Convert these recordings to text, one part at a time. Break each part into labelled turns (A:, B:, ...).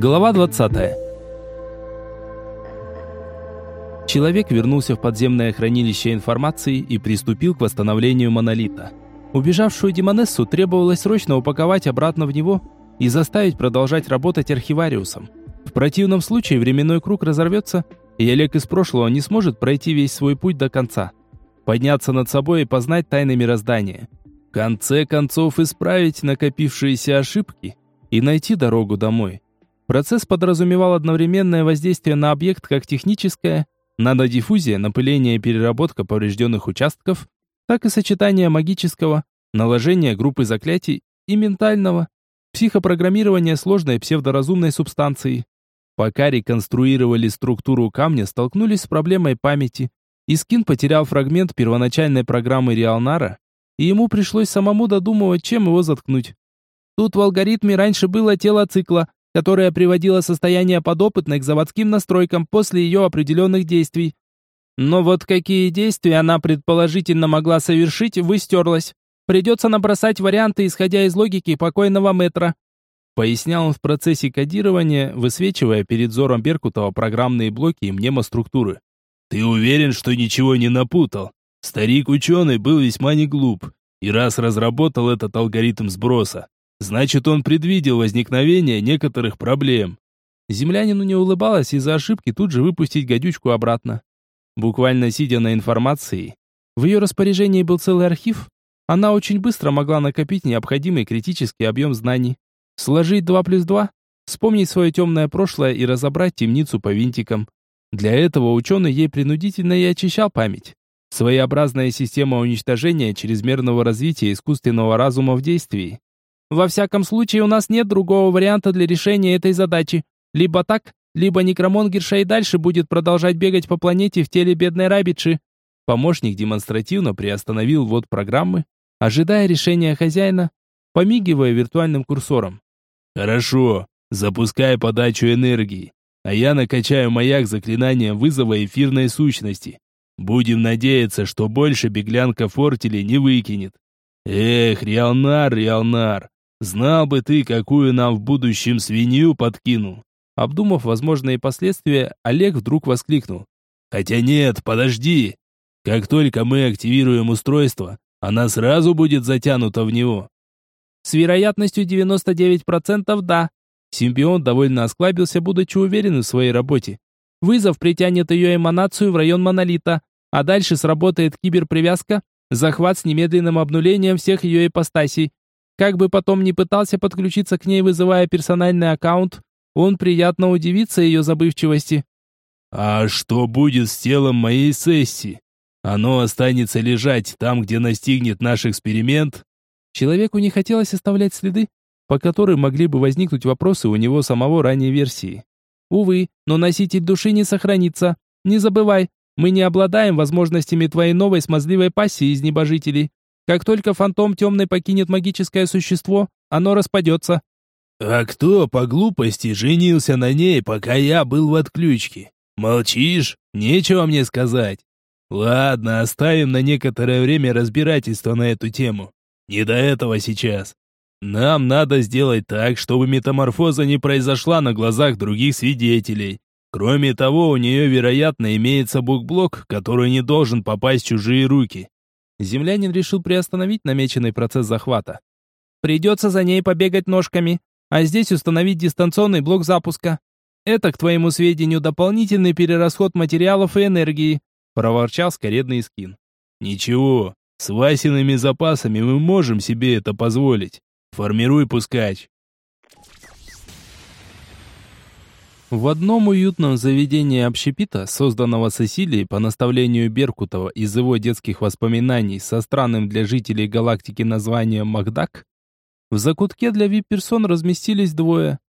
A: Глава 20. Человек вернулся в подземное хранилище информации и приступил к восстановлению монолита. Убежавшую Демонессу требовалось срочно упаковать обратно в него и заставить продолжать работать архивариусом. В противном случае временной круг разорвется, и Олег из прошлого не сможет пройти весь свой путь до конца. Подняться над собой и познать тайны мироздания. В конце концов исправить накопившиеся ошибки и найти дорогу домой. Процесс подразумевал одновременное воздействие на объект как техническое, нанодиффузия, напыление и переработка поврежденных участков, так и сочетание магического, наложение группы заклятий и ментального, психопрограммирование сложной псевдоразумной субстанции. Пока реконструировали структуру камня, столкнулись с проблемой памяти. Искин потерял фрагмент первоначальной программы Реалнара, и ему пришлось самому додумывать, чем его заткнуть. Тут в алгоритме раньше было тело цикла, которая приводила состояние подопытной к заводским настройкам после ее определенных действий. Но вот какие действия она предположительно могла совершить, выстерлась. Придется набросать варианты, исходя из логики покойного метра. Пояснял он в процессе кодирования, высвечивая перед взором Беркутова программные блоки и мнемоструктуры.
B: «Ты уверен, что ничего не напутал? Старик-ученый был весьма не глуп, и раз разработал этот алгоритм сброса, Значит, он предвидел возникновение некоторых проблем.
A: Землянину не улыбалось из-за ошибки тут же выпустить гадючку обратно. Буквально сидя на информации, в ее распоряжении был целый архив, она очень быстро могла накопить необходимый критический объем знаний. Сложить 2 плюс 2, вспомнить свое темное прошлое и разобрать темницу по винтикам. Для этого ученый ей принудительно и очищал память. Своеобразная система уничтожения чрезмерного развития искусственного разума в действии. Во всяком случае, у нас нет другого варианта для решения этой задачи. Либо так, либо некромонгерша и дальше будет продолжать бегать по планете в теле бедной рабичи. Помощник демонстративно приостановил ввод программы, ожидая решения хозяина, помигивая виртуальным курсором.
B: «Хорошо, запускай подачу энергии, а я накачаю маяк заклинанием вызова эфирной сущности. Будем надеяться, что больше беглянка фортили не выкинет. Эх, Риалнар, Риалнар, Знал бы ты, какую нам в будущем свинью подкинул.
A: Обдумав возможные последствия, Олег вдруг воскликнул.
B: Хотя нет, подожди. Как только мы активируем устройство, она сразу будет затянута в него.
A: С вероятностью 99% да. Симбион довольно осклабился, будучи уверен в своей работе. Вызов притянет ее эманацию в район монолита, а дальше сработает киберпривязка, захват с немедленным обнулением всех ее ипостасей. Как бы потом ни пытался подключиться к ней, вызывая персональный аккаунт, он приятно удивится ее забывчивости.
B: «А что будет с телом моей сессии? Оно останется лежать там, где настигнет наш эксперимент?»
A: Человеку не хотелось оставлять следы, по которым могли бы возникнуть вопросы у него самого ранней версии. Увы, но носитель души не сохранится. Не забывай, мы не обладаем возможностями твоей новой смазливой пассии из небожителей. Как только фантом темный покинет магическое существо, оно распадется.
B: А кто по глупости женился на ней, пока я был в отключке? Молчишь? Нечего мне сказать. Ладно, оставим на некоторое время разбирательство на эту тему. Не до этого сейчас. Нам надо сделать так, чтобы метаморфоза не произошла на глазах других свидетелей. Кроме того, у нее, вероятно, имеется букблок, который не должен попасть в чужие руки
A: землянин решил приостановить намеченный процесс захвата. Придется за ней побегать ножками, а здесь установить дистанционный блок запуска. Это, к твоему сведению, дополнительный перерасход материалов и энергии, проворчал скоредный скин.
B: Ничего, с Васиными запасами мы можем себе это позволить. Формируй пускач.
A: В одном уютном заведении общепита, созданного Сесилией по наставлению Беркутова из его детских воспоминаний со странным для жителей галактики названием Макдак, в закутке для вип-персон разместились двое.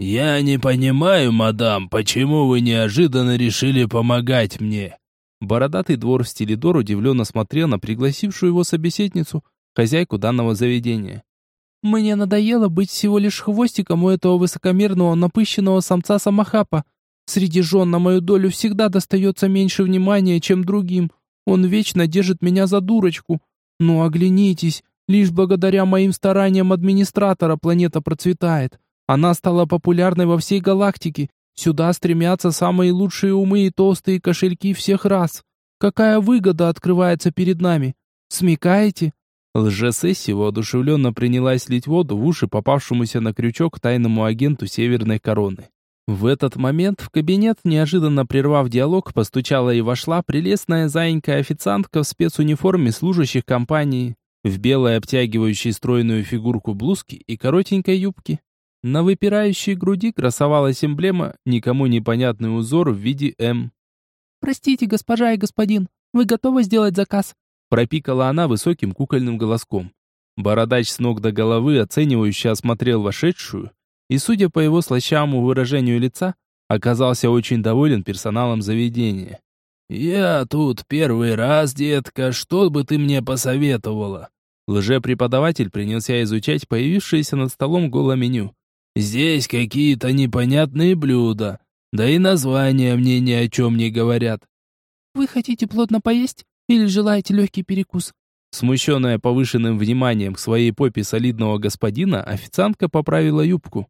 B: «Я не понимаю, мадам, почему вы неожиданно решили помогать мне?»
A: Бородатый двор в стиле Дор удивленно смотрел на пригласившую его собеседницу, хозяйку данного заведения. Мне надоело быть всего лишь хвостиком у этого высокомерного напыщенного самца Самахапа. Среди жен на мою долю всегда достается меньше внимания, чем другим. Он вечно держит меня за дурочку. Ну, оглянитесь, лишь благодаря моим стараниям администратора планета процветает. Она стала популярной во всей галактике. Сюда стремятся самые лучшие умы и толстые кошельки всех рас. Какая выгода открывается перед нами? Смекаете?» Лжесесси воодушевленно принялась лить воду в уши попавшемуся на крючок тайному агенту Северной Короны. В этот момент в кабинет, неожиданно прервав диалог, постучала и вошла прелестная заинька-официантка в спецуниформе служащих компании, в белой обтягивающей стройную фигурку блузки и коротенькой юбке. На выпирающей груди красовалась эмблема, никому непонятный узор в виде М.
C: «Простите, госпожа и господин, вы готовы сделать заказ?»
A: Пропикала она высоким кукольным голоском. Бородач с ног до головы оценивающе осмотрел вошедшую, и, судя по его слащавому выражению лица, оказался очень доволен персоналом заведения.
B: «Я тут первый раз, детка, что бы ты мне посоветовала?»
A: Лже-преподаватель принялся изучать появившееся над столом голо-меню.
B: «Здесь какие-то непонятные блюда, да и названия мне ни о чем не говорят».
C: «Вы хотите плотно поесть или желаете легкий перекус?»
A: Смущенная повышенным вниманием к своей попе солидного господина, официантка поправила юбку.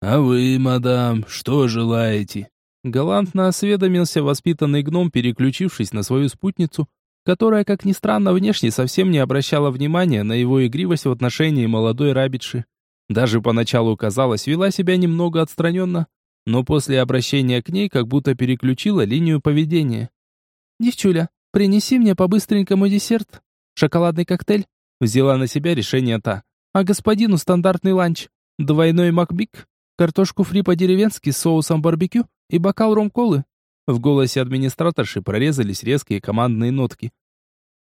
B: «А вы, мадам, что желаете?»
A: Галантно осведомился воспитанный гном, переключившись на свою спутницу, которая, как ни странно, внешне совсем не обращала внимания на его игривость в отношении молодой рабитши. Даже поначалу, казалось, вела себя немного отстраненно, но после обращения к ней как будто переключила линию поведения.
C: «Девчуля, принеси мне по-быстренькому десерт. Шоколадный коктейль?»
A: Взяла на себя решение та.
C: «А господину стандартный ланч. Двойной макбик, картошку фри по-деревенски с соусом барбекю и бокал ром-колы».
A: В голосе администраторши прорезались резкие командные нотки.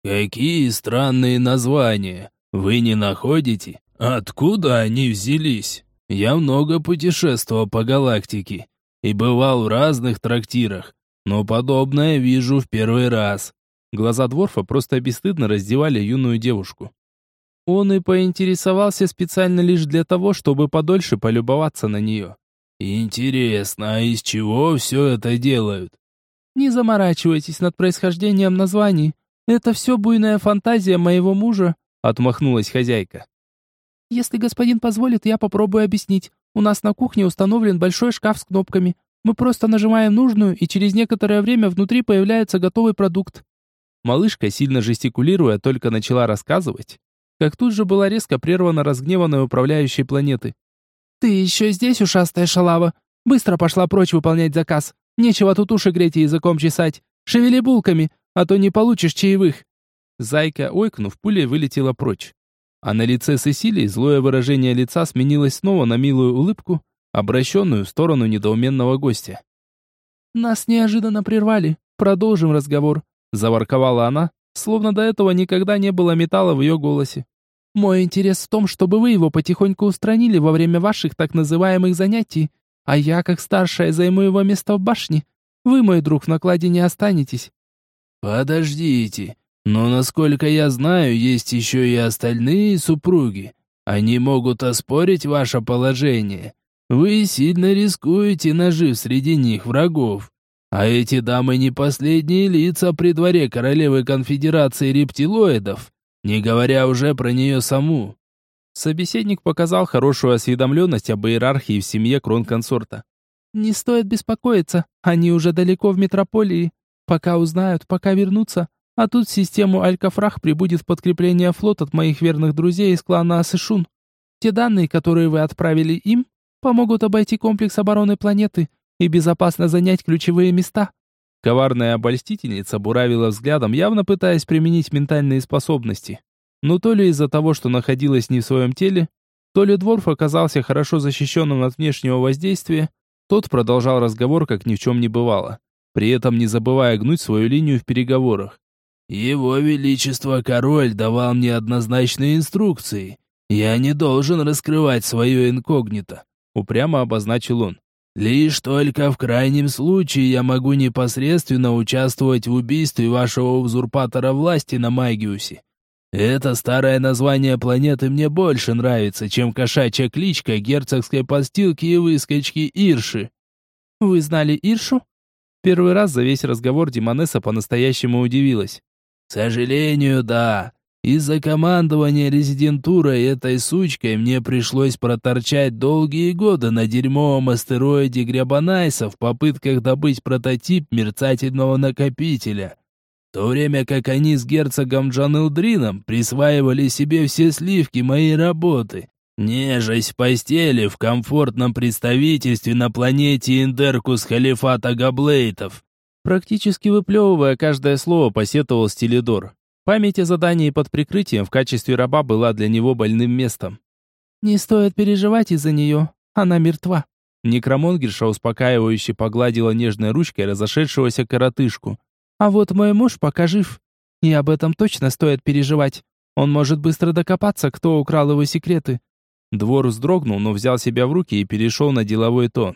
B: «Какие странные названия! Вы не находите? Откуда они взялись? Я много путешествовал по галактике и бывал в разных трактирах, но подобное вижу в первый раз».
A: Глаза Дворфа просто бесстыдно раздевали юную девушку. Он и поинтересовался специально лишь для того, чтобы подольше полюбоваться на нее.
B: «Интересно, а из чего все это делают?»
C: «Не заморачивайтесь над происхождением названий. Это все буйная фантазия моего мужа», — отмахнулась хозяйка. «Если господин позволит, я попробую объяснить. У нас на кухне установлен большой шкаф с кнопками. Мы просто нажимаем нужную, и через некоторое время внутри появляется готовый продукт».
A: Малышка, сильно жестикулируя, только начала рассказывать, как тут же была резко прервана разгневанная управляющей планеты.
C: «Ты еще здесь, ушастая шалава? Быстро пошла прочь выполнять заказ. Нечего тут уши греть и языком чесать. Шевели булками, а то не получишь чаевых».
A: Зайка, ойкнув, пулей вылетела прочь. А на лице Сесилии злое выражение лица сменилось снова на милую улыбку, обращенную в сторону недоуменного гостя.
C: «Нас неожиданно прервали. Продолжим разговор», — заворковала она, словно до этого никогда не было металла в ее голосе. Мой интерес в том, чтобы вы его потихоньку устранили во время ваших так называемых занятий, а я, как старшая, займу его место в башне. Вы, мой друг, в накладе не останетесь».
B: «Подождите, но, насколько я знаю, есть еще и остальные супруги. Они могут оспорить ваше положение. Вы сильно рискуете, нажив среди них врагов. А эти дамы не последние лица при дворе королевы конфедерации рептилоидов не говоря уже про нее саму.
A: Собеседник показал хорошую осведомленность об иерархии в семье кронконсорта.
C: «Не стоит беспокоиться, они уже далеко в метрополии. Пока узнают, пока вернутся. А тут в систему Алькафрах прибудет подкрепление флот от моих верных друзей из клана Асышун. Те данные, которые вы отправили им, помогут обойти комплекс обороны планеты и безопасно занять ключевые места.
A: Коварная обольстительница буравила взглядом, явно пытаясь применить ментальные способности. Но то ли из-за того, что находилась не в своем теле, то ли Дворф оказался хорошо защищенным от внешнего воздействия, тот продолжал разговор, как ни в чем не бывало, при этом не забывая гнуть свою линию в переговорах.
B: «Его Величество Король давал мне однозначные инструкции. Я не должен раскрывать свое инкогнито», — упрямо обозначил он. Лишь только в крайнем случае я могу непосредственно участвовать в убийстве вашего узурпатора власти на Магиусе. Это старое название планеты мне больше нравится, чем кошачья кличка герцогской постилки и выскочки Ирши.
C: Вы знали Иршу?
A: Первый раз за весь разговор Димонеса по-настоящему удивилась.
B: К сожалению, да. Из-за командования резидентурой этой сучкой мне пришлось проторчать долгие годы на дерьмовом астероиде Гребанайса в попытках добыть прототип мерцательного накопителя. В то время как они с герцогом Джанылдрином присваивали себе все сливки моей работы, нежесть в постели в комфортном представительстве на планете Индеркус халифата Габлейтов.
A: Практически выплевывая каждое слово, посетовал Стилидор. Память о задании под прикрытием в качестве раба была для него больным местом.
C: «Не стоит переживать из-за нее. Она мертва».
A: Некромонгерша успокаивающе погладила нежной ручкой разошедшегося коротышку.
C: «А вот мой муж пока жив. И об этом точно стоит переживать. Он может быстро докопаться, кто украл его секреты».
A: Двор вздрогнул, но взял себя в руки и перешел на деловой тон.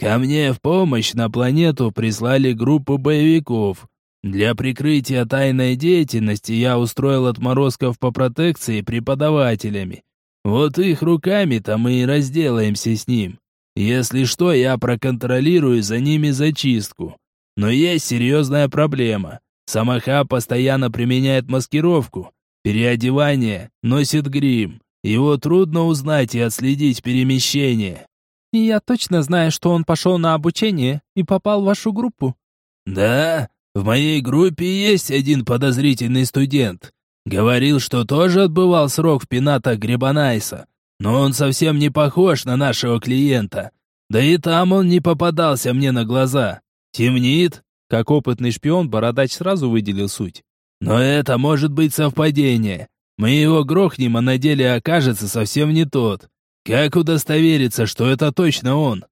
B: «Ко мне в помощь на планету прислали группу боевиков. Для прикрытия тайной деятельности я устроил отморозков по протекции преподавателями. Вот их руками-то мы и разделаемся с ним. Если что, я проконтролирую за ними зачистку. Но есть серьезная проблема. Самоха постоянно применяет маскировку, переодевание, носит грим. Его трудно узнать и отследить перемещение.
C: И я точно знаю, что он пошел на обучение и попал в вашу группу.
B: Да, в моей группе есть один подозрительный студент. Говорил, что тоже отбывал срок в пенатах Грибанайса, но он совсем не похож на нашего клиента. Да и там он не попадался мне на глаза. Темнит.
A: Как опытный шпион, Бородач сразу выделил суть.
B: Но это может быть совпадение. Мы его грохнем, а на деле окажется совсем не тот. Как удостовериться, что это точно он?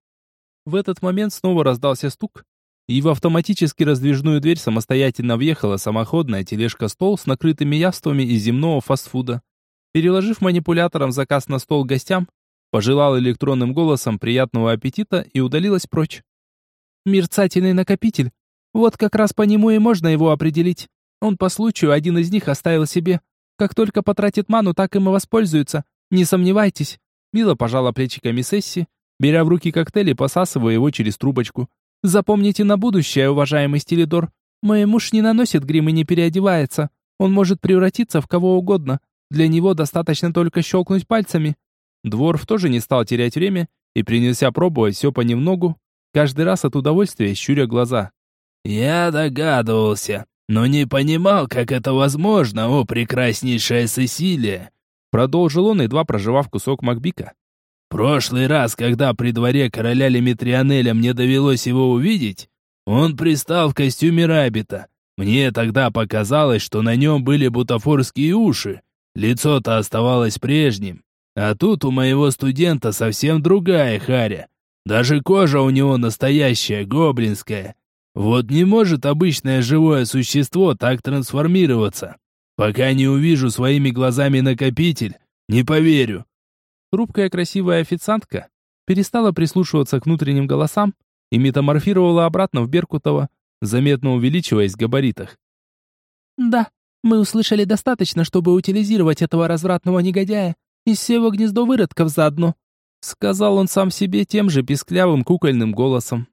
A: В этот момент снова раздался стук, и в автоматически раздвижную дверь самостоятельно въехала самоходная тележка-стол с накрытыми явствами из земного фастфуда. Переложив манипулятором заказ на стол гостям, пожелал электронным голосом приятного аппетита и удалилась прочь.
C: Мерцательный накопитель. Вот как раз по нему и можно его определить. Он по случаю один из них оставил себе. Как только потратит ману, так им и воспользуется. Не сомневайтесь.
A: Мило пожала плечиками Сесси, беря в руки коктейль и посасывая его через трубочку.
C: Запомните на будущее, уважаемый Стилидор, мой муж не наносит грим и не переодевается. Он может превратиться в кого угодно. Для него достаточно только щелкнуть пальцами.
A: Дворф тоже не стал терять время и принялся пробовать все понемногу, каждый раз от удовольствия щуря глаза.
B: «Я догадывался, но не понимал, как это возможно, о прекраснейшая Сесилия!»
A: Продолжил он, едва проживав кусок Макбика.
B: Прошлый раз, когда при дворе короля Лимитрианеля мне довелось его увидеть, он пристал в костюме рабита. Мне тогда показалось, что на нем были бутафорские уши. Лицо-то оставалось прежним. А тут у моего студента совсем другая харя. Даже кожа у него настоящая, гоблинская. Вот не может обычное живое существо так трансформироваться. Пока не увижу своими глазами накопитель, не поверю.
A: Хрупкая красивая официантка перестала прислушиваться к внутренним голосам и метаморфировала обратно в Беркутова, заметно увеличиваясь в габаритах.
C: «Да, мы услышали достаточно, чтобы утилизировать этого развратного негодяя и всего гнездо выродков заодно»,
A: сказал он сам себе тем же писклявым кукольным голосом.